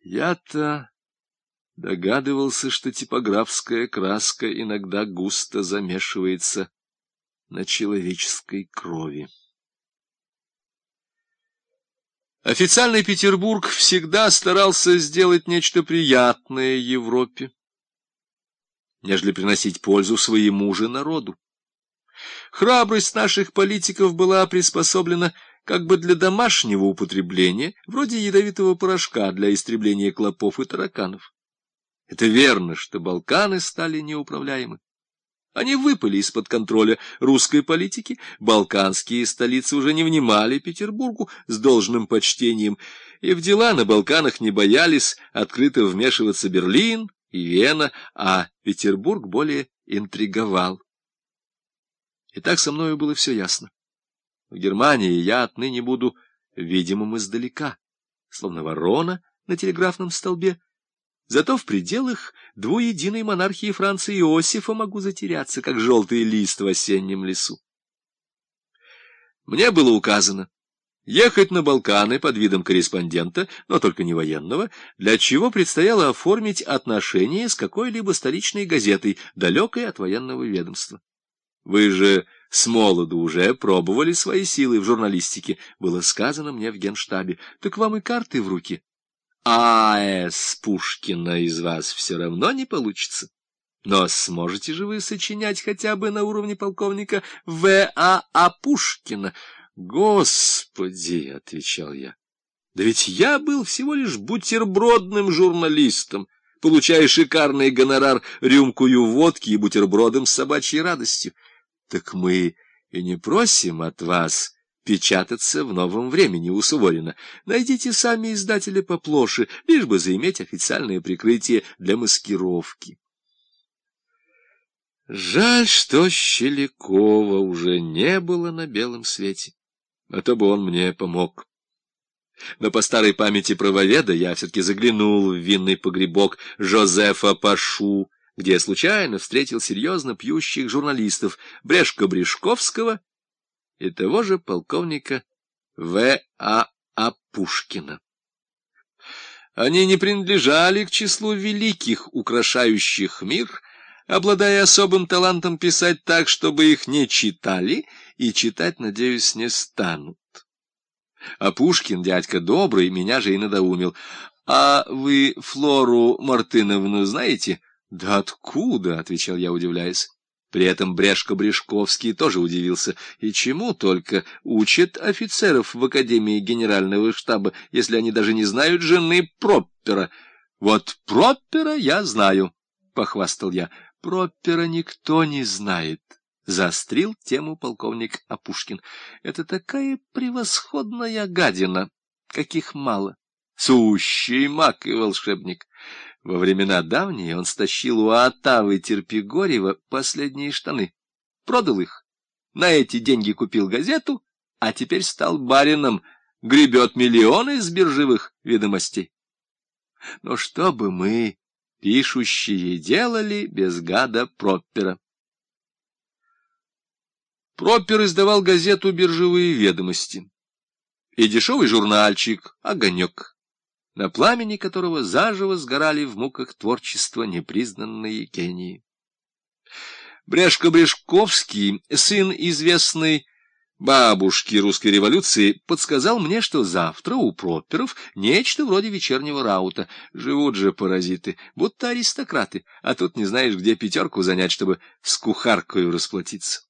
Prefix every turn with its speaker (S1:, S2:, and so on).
S1: Я-то догадывался, что типографская краска иногда густо замешивается на человеческой крови. Официальный Петербург всегда старался сделать нечто приятное Европе, нежели приносить пользу своему же народу. Храбрость наших политиков была приспособлена как бы для домашнего употребления, вроде ядовитого порошка для истребления клопов и тараканов. Это верно, что Балканы стали неуправляемы. Они выпали из-под контроля русской политики, балканские столицы уже не внимали Петербургу с должным почтением, и в дела на Балканах не боялись открыто вмешиваться Берлин и Вена, а Петербург более интриговал. И так со мною было все ясно. В Германии я отныне буду видимым издалека, словно ворона на телеграфном столбе. Зато в пределах двуединой монархии Франции Иосифа могу затеряться, как желтый лист в осеннем лесу. Мне было указано ехать на Балканы под видом корреспондента, но только не военного, для чего предстояло оформить отношения с какой-либо столичной газетой, далекой от военного ведомства. Вы же с молоду уже пробовали свои силы в журналистике, было сказано мне в генштабе. Так вам и карты в руки. А с Пушкина из вас все равно не получится. Но сможете же вы сочинять хотя бы на уровне полковника В. А. А. Пушкина? Господи, — отвечал я, — да ведь я был всего лишь бутербродным журналистом, получая шикарный гонорар рюмкую водки и бутербродом с собачьей радостью. Так мы и не просим от вас печататься в новом времени у Суворина. Найдите сами издателя поплоше, лишь бы заиметь официальное прикрытие для маскировки. Жаль, что Щелякова уже не было на белом свете, а то бы он мне помог. Но по старой памяти правоведа я все-таки заглянул в винный погребок Жозефа Пашу, где я случайно встретил серьезно пьющих журналистов Брешко-Брешковского и того же полковника В. А. Апушкина. Они не принадлежали к числу великих, украшающих мир, обладая особым талантом писать так, чтобы их не читали, и читать, надеюсь, не станут. А Пушкин, дядька добрый, меня же и надоумил. — А вы Флору Мартыновну знаете? — «Да откуда?» — отвечал я, удивляясь. При этом Брешко-Брешковский тоже удивился. И чему только учат офицеров в Академии Генерального штаба, если они даже не знают жены Проппера? Вот Проппера я знаю, — похвастал я. Проппера никто не знает. Заострил тему полковник Апушкин. Это такая превосходная гадина, каких мало. Сущий маг и волшебник. Во времена давние он стащил у Атавы Терпигорева последние штаны, продал их, на эти деньги купил газету, а теперь стал барином, гребет миллионы с биржевых ведомостей. Но что бы мы, пишущие, делали без гада Проппера? Проппер издавал газету «Биржевые ведомости» и дешевый журнальчик «Огонек» на пламени которого заживо сгорали в муках творчества непризнанные гении. Брешко-Брешковский, сын известной бабушки русской революции, подсказал мне, что завтра у Пропперов нечто вроде вечернего раута. Живут же паразиты, будто аристократы, а тут не знаешь, где пятерку занять, чтобы с кухаркой расплатиться.